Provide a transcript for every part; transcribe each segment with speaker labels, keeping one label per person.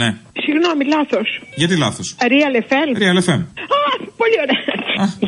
Speaker 1: Ναι.
Speaker 2: Συγγνώμη, λάθος.
Speaker 1: Γιατί λάθος;
Speaker 2: Real FM.
Speaker 1: Real FM.
Speaker 2: Α, πολύ ωραία.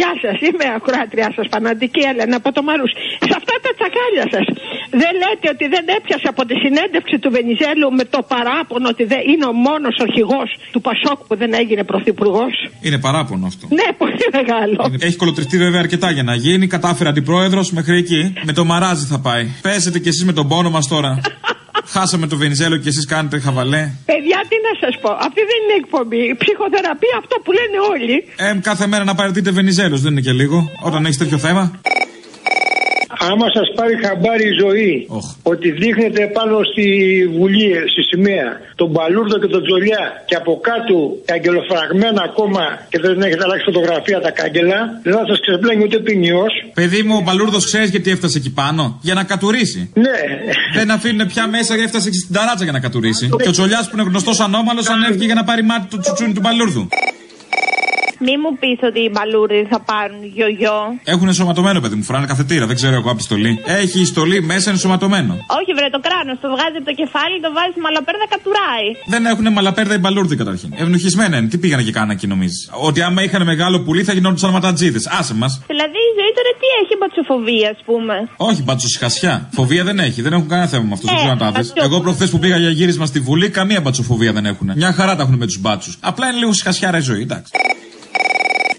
Speaker 2: Γεια σας, είμαι ακροάτριά σας, φανατική Έλενα από το Μαρούς. Σε αυτά τα τσακάλια σας, δεν λέτε ότι δεν έπιασε από τη συνέντευξη του Βενιζέλου με το παράπονο ότι δεν είναι ο μόνος αρχηγό του Πασόκ που δεν έγινε πρωθυπουργός;
Speaker 1: Είναι παράπονο αυτό.
Speaker 2: Ναι, πολύ μεγάλο.
Speaker 1: Έχει κολοτριστεί βέβαια αρκετά για να γίνει. Κατάφερε αντιπρόεδρος μέχρι εκεί. Με το μαράζι θα πάει. Πέσετε κι εσείς με τον πόνο μας τώρα. Χάσαμε το Βενιζέλο και εσείς κάνετε χαβαλέ.
Speaker 2: Παιδιά, τι να σας πω. Αυτή δεν είναι εκπομπή. Ψυχοθεραπεία, αυτό που λένε όλοι.
Speaker 1: Ε, κάθε μέρα να παρατείτε Βενιζέλος, δεν είναι και λίγο. Όταν έχεις τέτοιο θέμα.
Speaker 3: Άμα σας πάρει χαμπάρι η ζωή ότι δείχνετε πάνω στη Βουλή, στη σημαία, τον Παλούρδο και τον Τζολιά και από κάτω αγγελοφραγμένα ακόμα και δεν έχετε αλλάξει φωτογραφία τα κάγκελα, δεν θα σας ξεπλένει ούτε ποινιό.
Speaker 1: Παιδί μου, ο Μπαλούρδο ξέρεις γιατί έφτασε εκεί πάνω; Για να κατουρίσει.
Speaker 3: Ναι.
Speaker 1: Δεν αφήνουν πια μέσα και έφτασε στην ταράτσα για να κατουρίσει. και ο Τζολιάς που είναι γνωστός ανώμαλος ανέβηκε για να πάρει μάτι του τσουτσούνι του Μπαλούρδου.
Speaker 4: Μη μου πεις ότι οι μπαλούρδοι θα πάρουν γιογιό.
Speaker 1: Έχουν ενσωματωμένο, παιδί μου, φοράνε καθετήρα, δεν ξέρω εγώ από τη στολή. Έχει η στολή μέσα ενσωματωμένο.
Speaker 4: Όχι, βρε το κράνο, το βγάζει από το κεφάλι, το βάζεις μαλαπέρδα, κατουράει.
Speaker 1: Δεν έχουν μαλαπέρδα οι μπαλούρδοι καταρχήν. Ευνοχισμένα είναι. Τι πήγανε και κάνα εκεί νομίζεις; Ότι άμα είχαν μεγάλο πουλί θα γινόντουσαν ματατζίδε. Άσε μας.
Speaker 4: Δηλαδή η ζωή τώρα τι έχει, μπατσοφοβία, ας πούμε;
Speaker 1: Όχι, μπατσοσυχασιά. Φοβία δεν έχει. Δεν έχουν κανένα θέμα με αυτούς.
Speaker 4: Ε,
Speaker 1: δεν ξέρω να τα δεις. Εγώ προχθές που πήγα για γύρισμα στη Βουλή, καμία μπατσοφοβία δεν έχουν. Μια χαρά τα έχουν με τους μπάτσους. Απλά είναι λίγο συχασιά η ζωή, εντάξει.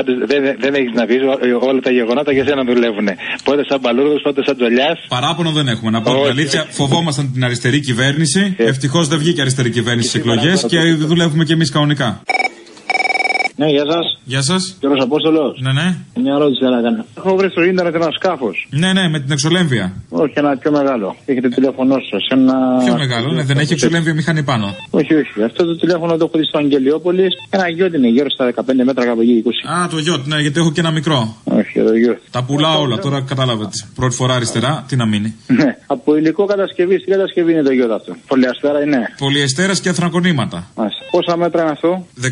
Speaker 5: Πάντως δεν, δεν έχεις να πεις όλα τα γεγονότα για σένα δουλεύουν. Πότε σαν μπαλούρδο, πότε σαν τζολιάς.
Speaker 1: Παράπονο δεν έχουμε. Να πω την αλήθεια, φοβόμασταν την αριστερή κυβέρνηση. Ευτυχώς δεν βγήκε αριστερή κυβέρνηση στις εκλογές και δουλεύουμε κι εμείς κανονικά.
Speaker 6: Ναι, γεια σας.
Speaker 1: Γεια σας.
Speaker 6: Κύριος Απόστολος.
Speaker 1: Ναι, ναι.
Speaker 6: Μια ερώτηση να κάνω. Έχω βρει στο ίντερνετ ένα σκάφος.
Speaker 1: Ναι, ναι, με την εξολέμβια.
Speaker 6: Όχι, ένα πιο μεγάλο. Έχετε τηλέφωνό σα. Ένα...
Speaker 1: Πιο μεγάλο, ναι, δεν έχει εξολέμβια μηχανή πάνω.
Speaker 6: Όχι, όχι. Αυτό το τηλέφωνο το έχω δει στο Αγγελιόπολης. Ένα γιότ είναι γύρω στα 15 μέτρα κάπου εκεί 20.
Speaker 1: Α, το γιότ, ναι, γιατί έχω και ένα μικρό.
Speaker 6: Όχι, το γιότ.
Speaker 1: Τα πουλάω όλα, τώρα κατάλαβε. Πρώτη φορά αριστερά, τι να μείνει.
Speaker 6: Ναι, από υλικό κατασκευή, στην κατασκευή είναι το γιότ αυτό. Πολυαστέρα είναι.
Speaker 1: Πολυεστέρας και αθρακονήματα.
Speaker 6: Μάλιστα. Πόσα μέτρα είναι αυτό;
Speaker 1: 16.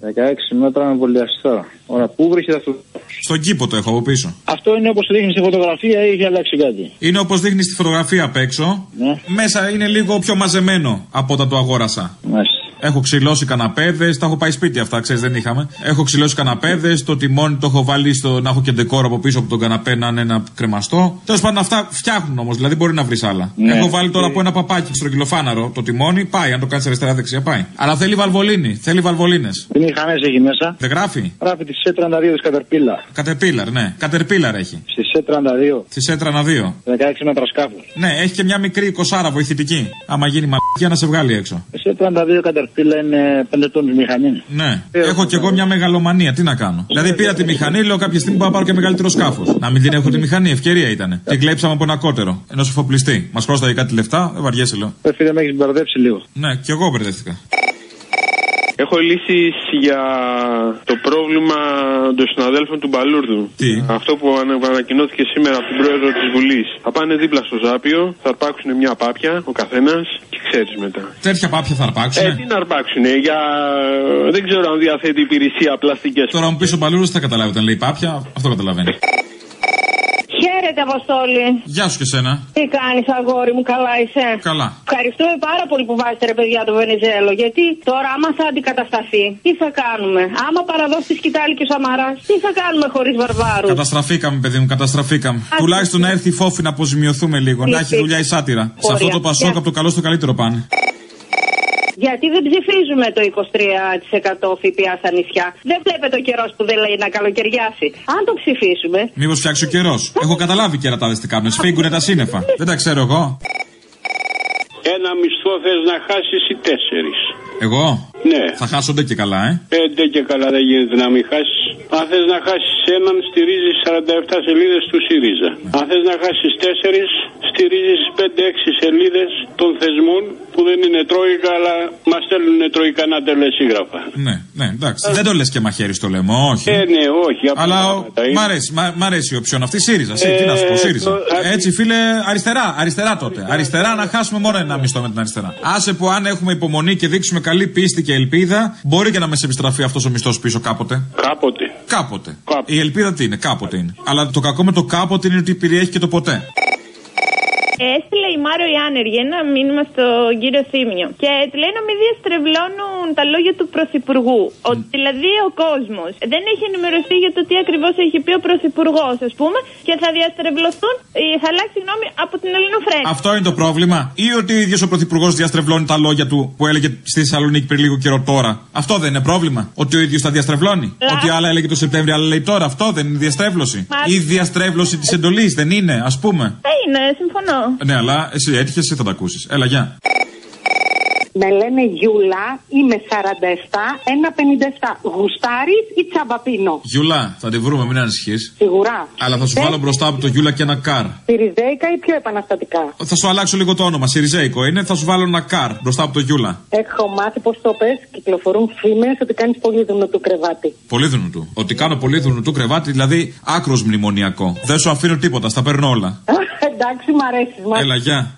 Speaker 6: 16 μέτρα με πολυαστέρα. Ωραία, πού βρίσκεται αυτό;
Speaker 1: Στον κήπο το έχω από πίσω.
Speaker 6: Αυτό είναι όπως δείχνει στη φωτογραφία ή έχει αλλάξει κάτι;
Speaker 1: Είναι όπως δείχνει στη φωτογραφία απ' έξω.
Speaker 6: Ναι.
Speaker 1: Μέσα είναι λίγο πιο μαζεμένο από όταν το αγόρασα.
Speaker 6: Μάλιστα.
Speaker 1: Έχω ξυλώσει καναπέδες, τα έχω πάει σπίτι αυτά, ξέρεις, δεν είχαμε. Έχω ξυλώσει καναπέδες, το τιμόνι το έχω βάλει στο να έχω και ντεκόρ από πίσω από τον καναπέ να είναι ένα κρεμαστό. Τέλος πάντων, αυτά φτιάχνουν όμως, δηλαδή μπορεί να βρεις άλλα.
Speaker 6: Ναι.
Speaker 1: Έχω βάλει τώρα από ένα παπάκι στο κιλοφάναρο το τιμόνι, πάει, αν το κάνεις αριστερά-δεξιά πάει. Αλλά θέλει βαλβολίνη, θέλει βαλβολίνες.
Speaker 6: Τι μηχανέ έχει μέσα.
Speaker 1: Δεν γράφει;
Speaker 6: Γράφει τη C32 τη Κατερπίλα.
Speaker 1: Κατερπίλαρ, ναι. Κατερπίλαρ έχει.
Speaker 6: Στη C32.
Speaker 1: Τη έτρανα 2.
Speaker 6: 16 μέτρα σκάφο.
Speaker 1: Ναι, έχει και μια μικρή κοσάρα βοηθητική. Άμα γίνει μαλακία να σε βγάλει έξω.
Speaker 6: C32 Κατερπίλα είναι 5 τόνους μηχανή.
Speaker 1: Ναι. Έχω κι εγώ μια μεγαλομανία. Τι να κάνω. Δηλαδή πήρα τη μηχανή, λέω κάποια στιγμή πάω να πάρω και μεγαλύτερο σκάφος. Να μην την έχω τη μηχανή, ευκαιρία ήταν. Την κλέψαμε από ένα κότερο. Ενός εφοπλιστή. Μας κόσταγε κάτι λεφτά, δεν βαριέσαι λέω.
Speaker 6: Ε, Φίλε, με έχεις μπερδέψει λίγο.
Speaker 1: Ναι, κι εγώ μπερδεύτηκα.
Speaker 7: Έχω λύσεις για το πρόβλημα των συναδέλφων του Μπαλούρδου.
Speaker 1: Τι;
Speaker 7: Αυτό που ανα- που ανακοινώθηκε σήμερα από την πρόεδρο της Βουλής. Θα πάνε δίπλα στο Ζάπιο, θα αρπάξουν μια πάπια ο καθένας και ξέρεις μετά.
Speaker 1: Τέτοια πάπια θα
Speaker 7: Ε,
Speaker 1: αρπάξουνε.
Speaker 7: τι να αρπάξουν, για. Δεν ξέρω αν διαθέτει υπηρεσία πλαστικές.
Speaker 1: Τώρα μου πεις ο Παλούρος θα καταλάβει όταν λέει πάπια, αυτό καταλαβαίνει.
Speaker 4: Χαίρετε, Αποστόλη.
Speaker 1: Γεια σου και σένα.
Speaker 4: Τι κάνεις, αγόρι μου, καλά είσαι;
Speaker 1: Καλά.
Speaker 4: Ευχαριστούμε πάρα πολύ που βάζετε ρε παιδιά το Βενιζέλο. Γιατί τώρα, άμα θα αντικατασταθεί, τι θα κάνουμε; Άμα παραδώσει τη σκητάλη και ο Σαμαράς, τι θα κάνουμε χωρίς βαρβάρους;
Speaker 1: Καταστραφήκαμε, παιδί μου, καταστραφήκαμε. Τουλάχιστον να έρθει η φόφη να αποζημιωθούμε λίγο. Να έχει δουλειά η σάτυρα. Σε αυτό το πασόκ από το καλό στο καλύτερο πάνε.
Speaker 4: Γιατί δεν ψηφίζουμε το 23% ΦΠΑ στα νησιά. Δεν βλέπετε ο καιρός που δεν λέει να καλοκαιριάσει. Αν το ψηφίσουμε,
Speaker 1: Μήπως φτιάξει ο καιρός. Έχω καταλάβει και ρατάδε τι κάνουν. Σφίγγουνε τα σύννεφα. Δεν τα ξέρω εγώ.
Speaker 8: Ένα μισθό θες να χάσεις ή τέσσερις;
Speaker 1: Εγώ;
Speaker 8: Ναι.
Speaker 1: Θα χάσονται και καλά, ε.
Speaker 8: Πέντε και καλά δεν γίνεται να μην χάσεις. Αν θες να χάσεις έναν, στηρίζεις 47 σελίδες του ΣΥΡΙΖΑ. Αν θες να χάσεις τέσσερις, στηρίζεις 5-6 σελίδες των θεσμών που δεν είναι τρόικα, αλλά μας στέλνουν τρόικα να τελεσίγραφα.
Speaker 1: Ναι, ναι, εντάξει. Δεν το λες και μαχαίρι στο λέμε, όχι.
Speaker 8: Ε, ναι, όχι. απλά
Speaker 1: Αλλά ο-
Speaker 8: πράγματα είναι.
Speaker 1: μ' αρέσει, μ' μ' αρέσει η οψιόν αυτή. ΣΥΡΙΖΑ, ΣΥΡΙΖΑ. Τι να σου πω,
Speaker 8: Ε,
Speaker 1: ΣΥΡΙΖΑ.
Speaker 8: το-
Speaker 1: Έτσι, φίλε, αριστερά, αριστερά τότε. Αριστερά να χάσουμε μόνο ένα μισθό με την αριστερά. Άσε που αν έχουμε υπομονή και δείξουμε καλή πίστη και ελπίδα, μπορεί και να με σε επιστραφεί αυτός ο μισθός πίσω κάποτε.
Speaker 8: Κάποτε.
Speaker 1: Κάποτε. Η ελπίδα τι είναι, κάποτε είναι. Αλλά το κακό με το κάποτε είναι ότι περιέχει και το ποτέ.
Speaker 9: Έστειλε η Μάρο η άνεργη ένα μήνυμα στον κύριο Θήμιο και του λέει να μην διαστρεβλώνουν τα λόγια του Πρωθυπουργού. Ότι δηλαδή ο κόσμος δεν έχει ενημερωθεί για το τι ακριβώς έχει πει ο Πρωθυπουργός, ας πούμε, και θα διαστρεβλωθούν, ε, θα αλλάξει γνώμη από την Ελληνοφρένη.
Speaker 1: Αυτό είναι το πρόβλημα; Ή ότι ο ίδιος ο Πρωθυπουργός διαστρεβλώνει τα λόγια του που έλεγε στη Θεσσαλονίκη πριν λίγο καιρό τώρα; Αυτό δεν είναι πρόβλημα; Ότι ο ίδιος τα διαστρεβλώνει; Ότι άλλα έλεγε το Σεπτέμβριο, άλλα λέει τώρα; Αυτό δεν είναι διαστρέβλωση. Ή διαστρέβλωση της εντολής, δεν είναι, ας πούμε;
Speaker 9: Ε, είναι, συμφωνώ.
Speaker 1: Ναι, αλλά εσύ έτυχες, εσύ θα τα ακούσεις. Έλα, γεια.
Speaker 10: Με λένε Γιούλα, είμαι 47, 1,57. Γουστάρι ή τσαμπαπίνο.
Speaker 1: Γιουλά, θα τη βρούμε, μην ανησυχείς.
Speaker 10: Σίγουρα.
Speaker 1: Αλλά θα σου βάλω μπροστά από το Γιούλα και ένα καρ.
Speaker 10: Σιριζέικα ή πιο επαναστατικά;
Speaker 1: Θα σου αλλάξω λίγο το όνομα. Σιριζέικο είναι, θα σου βάλω ένα καρ μπροστά από το Γιούλα.
Speaker 10: Έχω μάθει πως το πες, κυκλοφορούν φήμες ότι κάνεις πολύ του κρεβάτι.
Speaker 1: Πολύ του. Ότι κάνω πολύ του κρεβάτι, δηλαδή άκρος μνημονιακό. Δεν σου αφήνω τίποτα, στα παίρνω όλα.
Speaker 10: Εντάξει, μ' αρέσει. Μ'
Speaker 1: Έλα, γεια.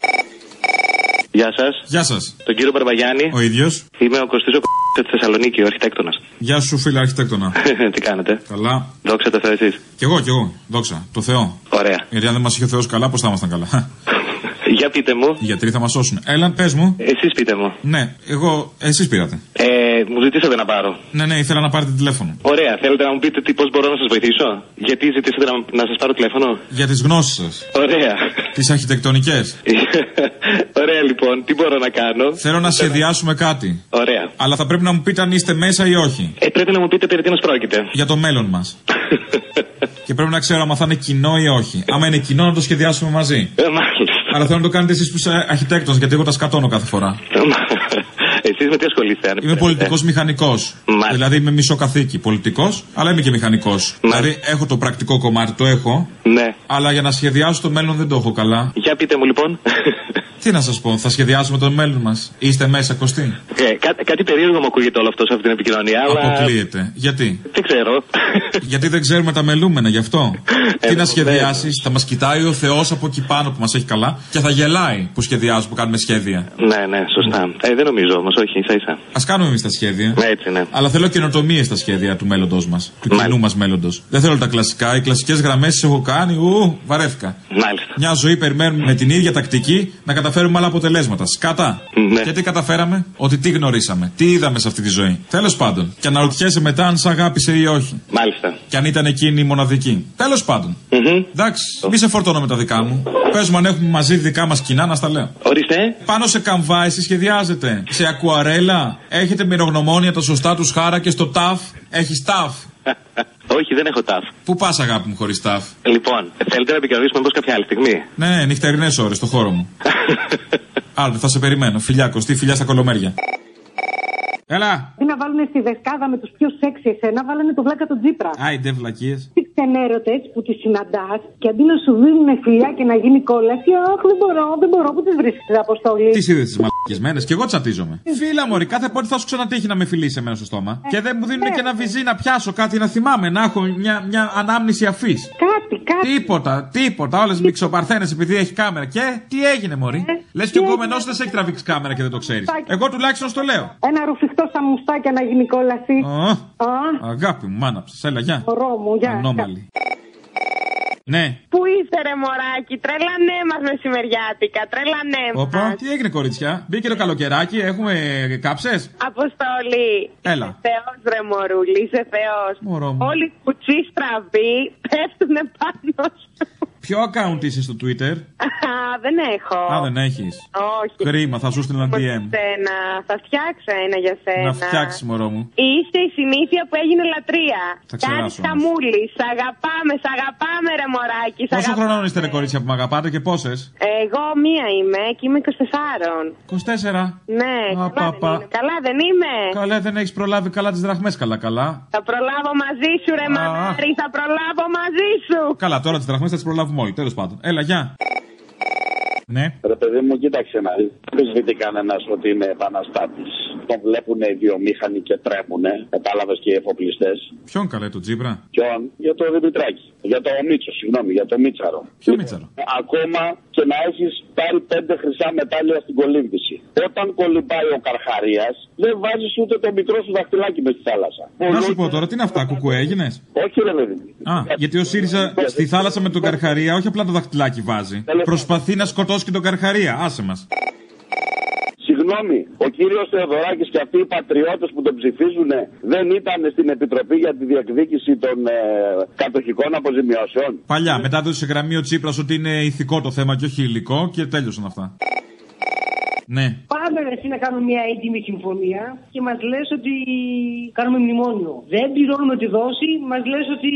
Speaker 11: Γεια σας.
Speaker 1: Γεια σας.
Speaker 11: Τον κύριο Μπαρμπαγιάννη.
Speaker 1: Ο ίδιος.
Speaker 11: Είμαι ο Κωστής ο της Θεσσαλονίκη, ο αρχιτέκτονας.
Speaker 1: Γεια σου, φίλε αρχιτέκτονα.
Speaker 11: Τι κάνετε;
Speaker 1: Καλά.
Speaker 11: Δόξα τω Θεώ, εσείς.
Speaker 1: Κι εγώ, κι εγώ. Δόξα. Το Θεό.
Speaker 11: Ωραία.
Speaker 1: Γιατί αν δεν μας είχε ο Θεός καλά, πώς θα ήμασταν καλά.
Speaker 11: Για πείτε μου.
Speaker 1: Οι γιατροί θα μας σώσουν. Έλα, πες μου.
Speaker 11: Εσείς πείτε μου.
Speaker 1: Ναι, εγώ. Εσείς πήρατε.
Speaker 11: Ε, μου ζητήσατε να πάρω.
Speaker 1: Ναι, ναι, ήθελα να πάρετε τηλέφωνο.
Speaker 11: Ωραία. Θέλετε να μου πείτε τι, πώς μπορώ να σας βοηθήσω; Γιατί ζητήσατε να, να σας πάρω τηλέφωνο;
Speaker 1: Για τις γνώσεις σας.
Speaker 11: Ωραία.
Speaker 1: Τις αρχιτεκτονικές.
Speaker 11: Ωραία, λοιπόν. Τι μπορώ να κάνω;
Speaker 1: Θέλω να σχεδιάσουμε κάτι.
Speaker 11: Ωραία.
Speaker 1: Αλλά θα πρέπει να μου πείτε αν είστε μέσα ή όχι.
Speaker 11: Ε, πρέπει να μου πείτε περί τίνος πρόκειται.
Speaker 1: Για το μέλλον μας. και πρέπει να ξέρω αν θα είναι κοινό ή όχι. Άμα είναι κοινό, να το σχεδιάσουμε μαζί.
Speaker 11: Ε, μάλιστα.
Speaker 1: Αλλά θέλω να το κάνετε εσείς που είσαι αρχιτέκτονο, γιατί εγώ τα σκατώνω κάθε φορά.
Speaker 11: Εσεί με τι ασχολείστε, αν
Speaker 1: Είμαι πολιτικός μηχανικός. Δηλαδή είμαι μισοκαθήκη πολιτικός, αλλά είμαι και μηχανικός. Δηλαδή έχω το πρακτικό κομμάτι, το έχω.
Speaker 11: Ναι.
Speaker 1: Αλλά για να σχεδιάσω το μέλλον δεν το έχω καλά.
Speaker 11: Για πείτε μου λοιπόν.
Speaker 1: Τι να σας πω, θα σχεδιάσουμε το μέλλον μας. Είστε μέσα, Κωστή.
Speaker 11: Ε, κά, κάτι περίεργο μου ακούγεται όλο αυτό σε αυτή την επικοινωνία, αλλά.
Speaker 1: Αποκλείεται. Γιατί;
Speaker 11: Δεν ξέρω.
Speaker 1: Γιατί δεν ξέρουμε τα μελούμενα, γι' αυτό. Τι να σχεδιάσεις, θα μας κοιτάει ο Θεός από εκεί πάνω που μας έχει καλά και θα γελάει που σχεδιάζουμε, που κάνουμε σχέδια.
Speaker 11: Ναι, ναι, σωστά. Ε, δεν νομίζω όμως, όχι, ίσα ίσα.
Speaker 1: Α κάνουμε εμείς τα σχέδια.
Speaker 11: Ναι, έτσι, ναι.
Speaker 1: Αλλά θέλω καινοτομίες στα σχέδια του μέλλοντό μας. Του κοινού μας μέλλοντος. Δεν θέλω τα κλασικά. Οι κλασικές γραμμές τις έχω κάνει. Ου, βαρέθηκα.
Speaker 11: Μάλιστα.
Speaker 1: Μια ζωή περιμένουμε με την ίδια τακτική να καταφέρουμε άλλα αποτελέσματα. Σκάτα.
Speaker 11: Ναι.
Speaker 1: Και τι καταφέραμε, ότι τι γνωρίσαμε, τι είδαμε σε αυτή τη ζωή. Τέλος πάντων. Και αναρωτιέσαι μετά αν σ' αγάπησε ή όχι.
Speaker 11: Μάλιστα.
Speaker 1: Και αν ήταν εκείνη η μοναδική. Τέλος πάντων.
Speaker 11: Mm-hmm.
Speaker 1: Εντάξει, μη σε φορτώνω με τα δικά μου. Πες μου αν έχουμε μαζί δικά μας κοινά να στα λέω.
Speaker 11: Ορίστε.
Speaker 1: Πάνω σε καμβά, εσύ σχεδιάζετε. Σε ακουαρέλα. Έχετε μυρογνωμόνια τα σωστά τους χάρα και στο ταφ. Έχεις ταφ.
Speaker 11: Όχι, δεν έχω ταφ.
Speaker 1: Πού πας, αγάπη μου, χωρίς ταφ.
Speaker 11: Λοιπόν, θέλετε να επικοινωνήσουμε πώ κάποια άλλη στιγμή;
Speaker 1: Ναι, ναι, νυχτερινές ώρες στο χώρο μου. Άντε, θα σε περιμένω. Φιλιά, κοστί, φιλιά στα κολομέρια. Έλα!
Speaker 10: Τι να βάλουν στη δεκάδα με τους πιο σεξι εσένα, βάλανε το βλάκα του Τζίπρα.
Speaker 1: Άιντε, βλακίες.
Speaker 10: Τι ξενέρωτε που τη συναντάς και αντί να σου δίνουν φιλιά και να γίνει κόλαση, Αχ, δεν μπορώ, δεν μπορώ, που τις βρίσκεις αποστολή;
Speaker 1: Τι είδες τις μαλακισμένε, και εγώ τσατίζομαι. Φίλα μωρή, κάθε πότε θα σου ξανατύχει να με φιλήσει εμένα στο στόμα.
Speaker 10: Ε,
Speaker 1: και δεν μου δίνουν
Speaker 10: ναι.
Speaker 1: και ένα βυζί να πιάσω κάτι να θυμάμαι, να έχω μια, μια ανάμνηση αφής.
Speaker 10: Κάτι, κάτι.
Speaker 1: Τίποτα, τίποτα. Όλες μυξοπαρθένε επειδή έχει κάμερα. Και τι έγινε, Μωρή;
Speaker 10: Ε,
Speaker 1: Λες και ο κόμενό δεν σε έχει τραβήξει κάμερα και δεν το ξέρεις. Εγώ τουλάχιστον στο λέω.
Speaker 10: Ένα ρουφιχτό στα μουστάκια να γίνει κόλαση.
Speaker 1: Α,
Speaker 10: Α,
Speaker 1: αγάπη μου, μάνα ψα. Έλα, γεια.
Speaker 10: μωρό μου, γεια.
Speaker 1: Ανώμαλη. Ναι.
Speaker 9: Πού είστε, ρε μωράκι, τρέλανέ μας μεσημεριάτικα, τρέλανέ μας.
Speaker 1: Όπα, τι έγινε, κοριτσιά. Μπήκε το καλοκαιράκι, έχουμε κάψες;
Speaker 9: Αποστολή.
Speaker 1: Έλα.
Speaker 9: Θεός, ρε μωρούλη, είσαι Θεός.
Speaker 1: Μωρό μου.
Speaker 9: Όλοι οι κουτσί στραβοί πέφτουν πάνω σου.
Speaker 1: Ποιο account είσαι στο Twitter;
Speaker 9: Α, δεν έχω.
Speaker 1: Α, δεν έχεις.
Speaker 9: Όχι.
Speaker 1: Κρίμα, θα σου στείλω
Speaker 9: Πως
Speaker 1: DM.
Speaker 9: Σένα. Θα φτιάξω ένα για σένα.
Speaker 1: Να φτιάξεις, μωρό μου.
Speaker 9: Είστε η συνήθεια που έγινε λατρεία.
Speaker 1: Θα ξεράσω
Speaker 9: Κάτι
Speaker 1: όμως.
Speaker 9: χαμούλη. Σ' αγαπάμε, σ' αγαπάμε, ρε μωράκι. Σ'
Speaker 1: Πόσο
Speaker 9: αγαπάμε.
Speaker 1: χρονών είστε, ρε κορίτσια που με αγαπάτε και πόσες;
Speaker 9: Εγώ μία είμαι και είμαι 24.
Speaker 1: 24.
Speaker 9: Ναι,
Speaker 1: Α,
Speaker 9: καλά,
Speaker 1: παπα.
Speaker 9: δεν είναι. καλά δεν είμαι.
Speaker 1: Καλά, δεν έχεις προλάβει καλά τις δραχμές, καλά-καλά.
Speaker 9: Θα προλάβω μαζί σου, ρε μανάρι, θα προλάβω μαζί σου.
Speaker 1: Καλά, τώρα τις δραχμές θα τις προλάβουμε όλοι. Τέλος πάντων. Έλα, γεια. Ναι.
Speaker 12: Ρε παιδί μου, κοίταξε να δεις. Δεν σβητεί κανένα ότι είναι επαναστάτης. Τον βλέπουν οι βιομήχανοι και τρέμουνε. Κατάλαβες και οι εφοπλιστές.
Speaker 1: Ποιον καλέ το τζίμπρα;
Speaker 12: Ποιον, για το Δημητράκη. Για το Μίτσο, συγγνώμη, για το Μίτσαρο.
Speaker 1: Ποιο Μίτσαρο;
Speaker 12: Ακόμα και να έχεις πάρει πέντε χρυσά μετάλλια στην κολύμβηση. Όταν κολυμπάει ο Καρχαρίας, δεν βάζεις ούτε το μικρό σου δαχτυλάκι μες στη θάλασσα.
Speaker 1: Να σου πω τώρα, τι είναι αυτά, κουκουέ έγινες;
Speaker 12: Όχι, ρε παιδί.
Speaker 1: Α, γιατί ο ΣΥΡΙΖΑ στη θάλασσα με τον Καρχαρία όχι απλά το δαχτυλάκι βάζει. Προσπαθεί να σκοτώσει και τον Καρχαρία. Άσε μας.
Speaker 12: Συγγνώμη, ο κύριος Θεοδωράκης και αυτοί οι πατριώτες που τον ψηφίζουν δεν ήταν στην Επιτροπή για τη διεκδίκηση των ε, κατοχικών αποζημιώσεων;
Speaker 1: Παλιά, μετά έδωσε σε γραμμή ο Τσίπρας ότι είναι ηθικό το θέμα και όχι υλικό και τέλειωσαν αυτά. Ναι.
Speaker 13: Πάμε εσύ να κάνουμε μια έντιμη συμφωνία και μας λες ότι κάνουμε μνημόνιο. Δεν πληρώνουμε τη δόση, μας λες ότι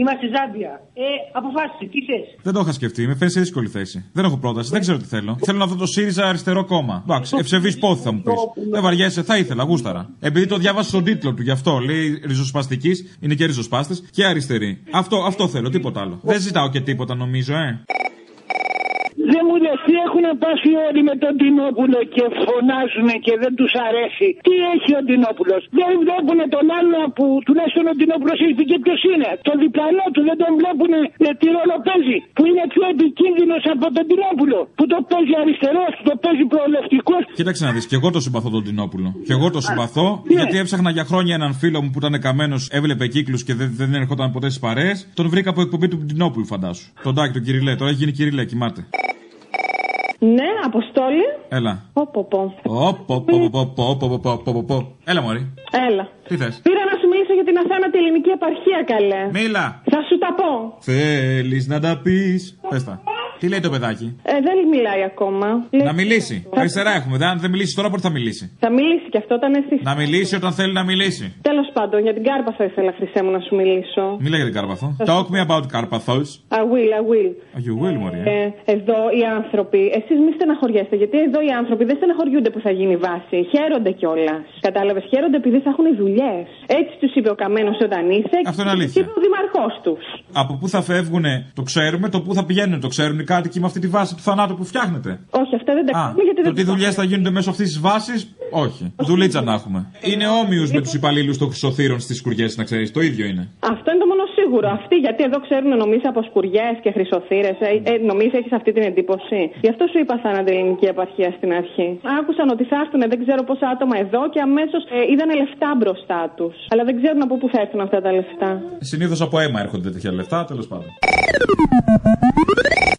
Speaker 13: είμαστε Ζάμπια. Ε, αποφάσισε, τι θες;
Speaker 1: Δεν το είχα σκεφτεί, με φέρνει σε δύσκολη θέση. Δεν έχω πρόταση, δεν ξέρω τι θέλω. Θέλω να δω το ΣΥΡΙΖΑ αριστερό κόμμα. Εντάξει, ευσεβή πόθη θα μου πεις. Δεν βαριέσαι, θα ήθελα, γούσταρα. Επειδή το διάβασα στον τίτλο του γι' αυτό. Λέει ριζοσπαστικής, είναι και ριζοσπάστες και αριστερή. Αυτό, αυτό θέλω, τίποτα άλλο. Δεν ζητάω και τίποτα νομίζω, ε.
Speaker 14: Δεν μου λες τι έχουν πάσει όλοι με τον Τινόπουλο και φωνάζουν και δεν τους αρέσει. Τι έχει ο Τινόπουλος; Δεν βλέπουν τον άλλο που τουλάχιστον ο Τινόπουλος έχει πει και ποιος είναι. Το διπλανό του δεν τον βλέπουν με τι ρόλο παίζει. Που είναι πιο επικίνδυνος από τον Τινόπουλο. Που το παίζει αριστερός, που το παίζει προοδευτικός.
Speaker 1: Κοίταξε να δεις, και εγώ το συμπαθώ τον Τινόπουλο. Και εγώ το συμπαθώ γιατί έψαχνα για χρόνια έναν φίλο μου που ήταν καμένος, έβλεπε κύκλους και δεν, δεν ερχόταν ποτέ στις παρέες. Τον βρήκα από εκπομπή του Τινόπουλου, φαντάσου. Τον Τάκη, τον Κυριλέ. Τώρα έχει γίνει Κυριλέ, κοιμάται.
Speaker 9: Ναι, Αποστόλη.
Speaker 1: Έλα.
Speaker 9: Πω, πω.
Speaker 1: Πω, Έλα, Μωρή.
Speaker 9: Έλα.
Speaker 1: Τι θες;
Speaker 9: Πήρα να σου μιλήσω για την αθάνατη ελληνική επαρχία, καλέ.
Speaker 1: Μίλα.
Speaker 9: Θα σου τα πω.
Speaker 1: Θέλεις να τα πεις. Πες τα. Τι λέει το παιδάκι;
Speaker 9: Ε, δεν μιλάει ακόμα.
Speaker 1: Να μιλήσει. Αριστερά έχουμε. Αν δεν μιλήσει τώρα, πότε θα μιλήσει;
Speaker 9: Θα μιλήσει και αυτό όταν εσύ.
Speaker 1: Να μιλήσει όταν θέλει να μιλήσει.
Speaker 9: Τέλος πάντων, για την Κάρπαθο ήθελα, Χρυσέ μου, να σου μιλήσω.
Speaker 1: Μιλά για την Κάρπαθο. Talk me about Carpathos.
Speaker 9: I will, I will.
Speaker 1: You will, Μωρή.
Speaker 9: Ε, εδώ οι άνθρωποι, εσείς μη στεναχωριέστε, γιατί εδώ οι άνθρωποι δεν στεναχωριούνται που θα γίνει βάση. Χαίρονται κιόλας. Κατάλαβες, χαίρονται επειδή θα έχουν δουλειές. Έτσι τους είπε ο Καμένος όταν ήρθε.
Speaker 1: Αυτό είναι αλήθεια.
Speaker 9: είπε ο Δημαρχός τους.
Speaker 1: Από πού θα φεύγουν το ξέρουμε, το πού θα πηγαίνουν το ξέρουν οι κάτοικοι με αυτή τη βάση του θανάτου που φτιάχνετε;
Speaker 9: Όχι, αυτά δεν τα
Speaker 1: Α,
Speaker 9: ξέρουμε γιατί
Speaker 1: το
Speaker 9: δεν
Speaker 1: τι δουλειές θα γίνονται μέσω αυτής της βάσης, όχι. Δουλίτσα να έχουμε. Είναι όμοιους με τους υπαλλήλους των χρυσοθύρων στις σκουριές, να ξέρεις. Το ίδιο είναι.
Speaker 9: Αυτό είναι το μόνο σίγουρο. Αυτοί γιατί εδώ ξέρουν νομίζεις από σκουριές και χρυσοθύρες. Ε, ε, νομίζεις έχεις αυτή την εντύπωση; Γι' αυτό σου είπα θάνατη ελληνική επαρχία στην αρχή. Άκουσαν ότι θα έρθουν δεν ξέρω πόσα άτομα εδώ και αμέσως ε, είδανε λεφτά μπροστά τους. Αλλά δεν ξέρουν από πού θα έρθουν αυτά τα λεφτά.
Speaker 1: Συνήθως από αίμα έρχονται τέτοια λεφτά, τέλος πάντων.